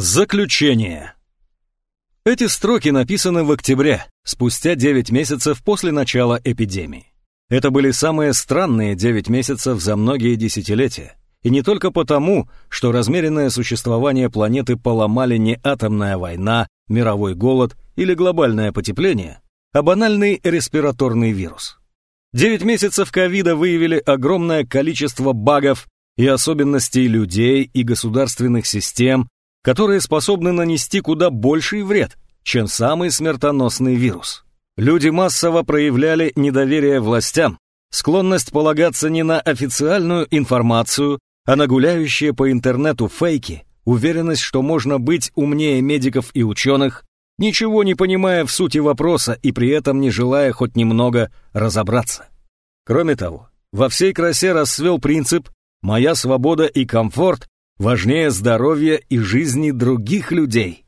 Заключение. Эти строки написаны в октябре, спустя 9 месяцев после начала эпидемии. Это были самые странные 9 месяцев за многие десятилетия. И не только потому, что размеренное существование планеты поломали не атомная война, мировой голод или глобальное потепление, а банальный респираторный вирус. Девять месяцев ковида выявили огромное количество багов и особенностей людей и государственных систем, которые способны нанести куда больший вред, чем самый смертоносный вирус. Люди массово проявляли недоверие властям, склонность полагаться не на официальную информацию, а на гуляющие по интернету фейки, уверенность, что можно быть умнее медиков и ученых, ничего не понимая в сути вопроса и при этом не желая хоть немного разобраться. Кроме того, во всей красе расцвел принцип «моя свобода и комфорт важнее здоровья и жизни других людей».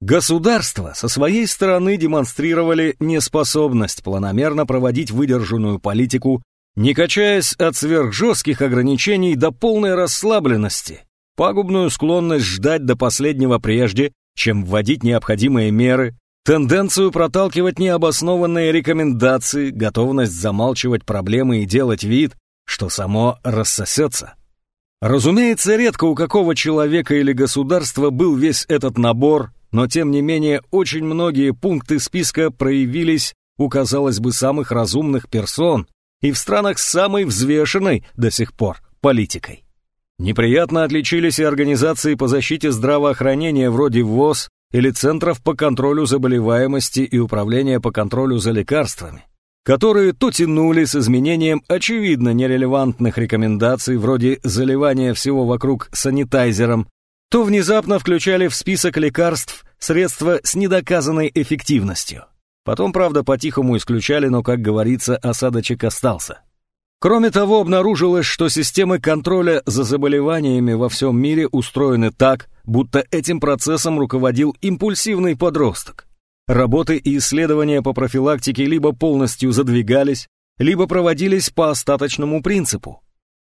Государства со своей стороны демонстрировали неспособность планомерно проводить выдержанную политику, не качаясь от сверхжестких ограничений до полной расслабленности, пагубную склонность ждать до последнего прежде, чем вводить необходимые меры, тенденцию проталкивать необоснованные рекомендации, готовность замалчивать проблемы и делать вид, что само рассосется. Разумеется, редко у какого человека или государства был весь этот набор, но тем не менее очень многие пункты списка проявились у, казалось бы, самых разумных персон и в странах с самой взвешенной до сих пор политикой. Неприятно отличились и организации по защите здравоохранения вроде ВОЗ или Центров по контролю заболеваемости и Управления по контролю за лекарствами которые то тянули с изменением очевидно нерелевантных рекомендаций вроде заливания всего вокруг санитайзером, то внезапно включали в список лекарств средства с недоказанной эффективностью. Потом, правда, по-тихому исключали, но, как говорится, осадочек остался. Кроме того, обнаружилось, что системы контроля за заболеваниями во всем мире устроены так, будто этим процессом руководил импульсивный подросток. Работы и исследования по профилактике либо полностью задвигались, либо проводились по остаточному принципу.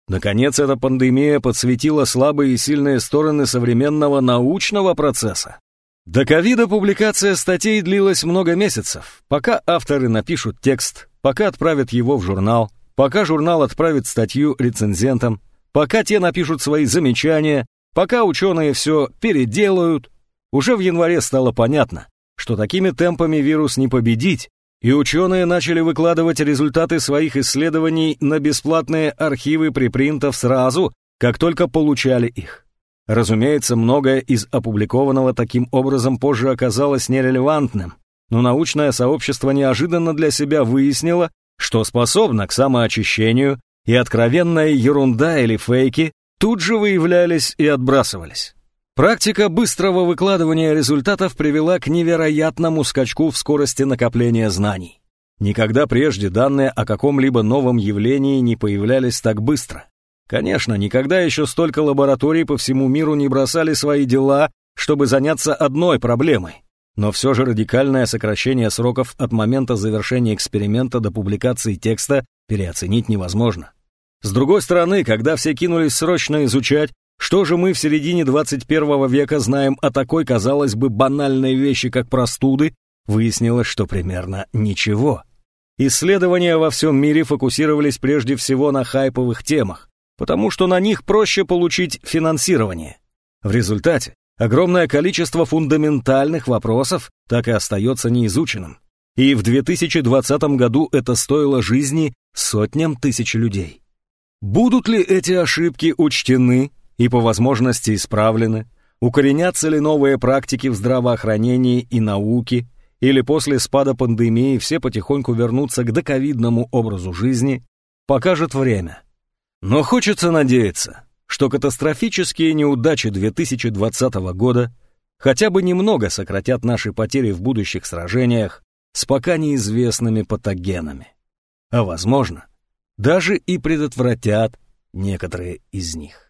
Наконец, эта пандемия подсветила слабые и сильные стороны современного научного процесса. До ковида публикация статей длилась много месяцев, пока авторы напишут текст, пока отправят его в журнал, пока журнал отправит статью рецензентам, пока те напишут свои замечания, пока ученые все переделают. Уже в январе стало понятно, что такими темпами вирус не победить, и ученые начали выкладывать результаты своих исследований на бесплатные архивы припринтов сразу, как только получали их. Разумеется, многое из опубликованного таким образом позже оказалось нерелевантным, но научное сообщество неожиданно для себя выяснило, что способно к самоочищению, и откровенная ерунда или фейки тут же выявлялись и отбрасывались. Практика быстрого выкладывания результатов привела к невероятному скачку в скорости накопления знаний. Никогда прежде данные о каком-либо новом явлении не появлялись так быстро. Конечно, никогда еще столько лабораторий по всему миру не бросали свои дела, чтобы заняться одной проблемой. Но все же радикальное сокращение сроков от момента завершения эксперимента до публикации текста переоценить невозможно. С другой стороны, когда все кинулись срочно изучать, что же мы в середине 21 века знаем о такой, казалось бы, банальной вещи, как простуды? Выяснилось, что примерно ничего. Исследования во всем мире фокусировались прежде всего на хайповых темах, потому что на них проще получить финансирование. В результате огромное количество фундаментальных вопросов так и остается неизученным. И в 2020 году это стоило жизни сотням тысяч людей. Будут ли эти ошибки учтены и по возможности исправлены, укоренятся ли новые практики в здравоохранении и науке, или после спада пандемии все потихоньку вернутся к доковидному образу жизни, покажет время. Но хочется надеяться, что катастрофические неудачи 2020 года хотя бы немного сократят наши потери в будущих сражениях с пока неизвестными патогенами. А возможно, даже и предотвратят некоторые из них.